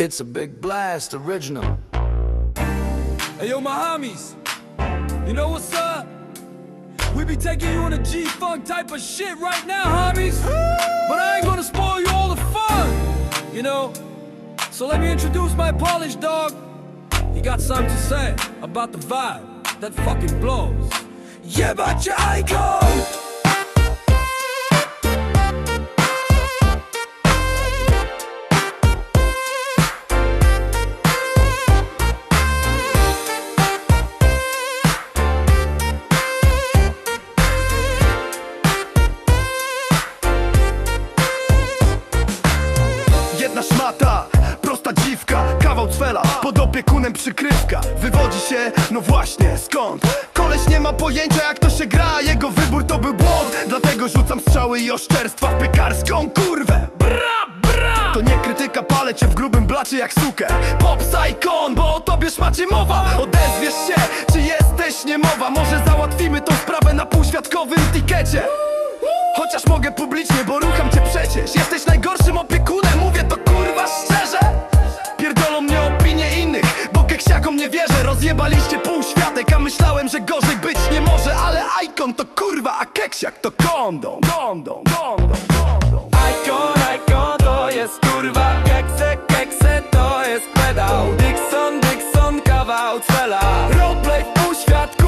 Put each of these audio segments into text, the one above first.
It's a big blast original. Hey yo, my homies, you know what's up? We be taking you on a G-Funk type of shit right now, homies. But I ain't gonna spoil you all the fun, you know? So let me introduce my polished dog. He got something to say about the vibe that fucking blows. Yeah, but your icon! Jedna szmata, prosta dziwka Kawał cwela, pod opiekunem przykrywka. Wywodzi się, no właśnie, skąd? Koleś nie ma pojęcia jak to się gra Jego wybór to był błąd. Dlatego rzucam strzały i oszczerstwa w piekarską kurwę. Bra, bra! To nie krytyka, palę cię w grubym blacie jak sukę Pop Psychon, bo o tobie szmacie mowa. Odezwiesz się, czy jesteś niemowa? Może załatwimy tą sprawę na półświadkowym tikecie. Chociaż mogę publicznie, bo rucham cię przecież Rozjebaliście pół światek, a myślałem, że gorzej być nie może Ale Icon to kurwa, a keksiak to kondom Kondom, kondom, kondom Icon, icon to jest kurwa Kekse, kekse to jest pedał. Dixon, Dixon, kawał cwela. Roleplay w półświadku,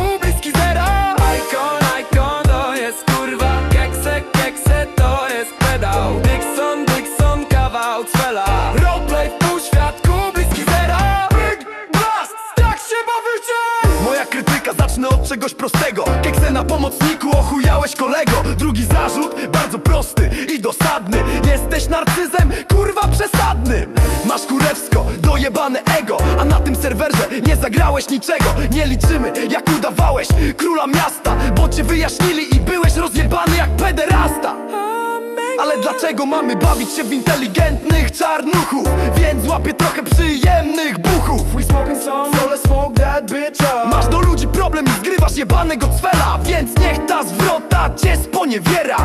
czegoś prostego. Keksę na pomocniku, ochujałeś kolego. Drugi zarzut, bardzo prosty i dosadny. Jesteś narcyzem, kurwa przesadnym Masz kurewsko, dojebane ego A na tym serwerze nie zagrałeś niczego. Nie liczymy, jak udawałeś króla miasta Bo cię wyjaśnili i byłeś rozjebany jak pederasta. Ale dlaczego mamy bawić się w inteligentnych czarnuchów? Więc łapię trochę przyjemnych problem i jebanego cwela Więc niech ta zwrota cię sponiewiera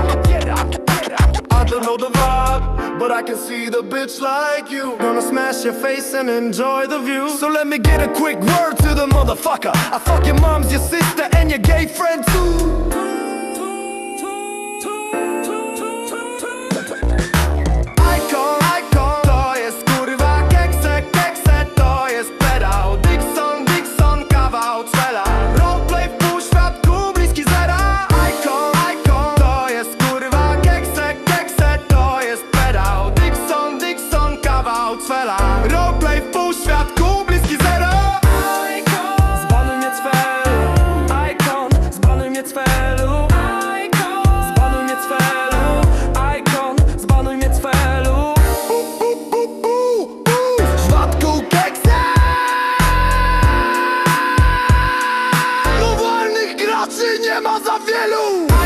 I don't know the vibe, but I can see the bitch like you. Gonna smash your face and enjoy the view. So let me get a quick word to the motherfucker I fuck your mom's, your sister and your gay friend too portfela Roleplay w pół bliski zero. Zbanuj mnie cfelu Icon, zbanuj mnie cfelu zbanuj mnie zbanuj mnie graczy nie ma za wielu!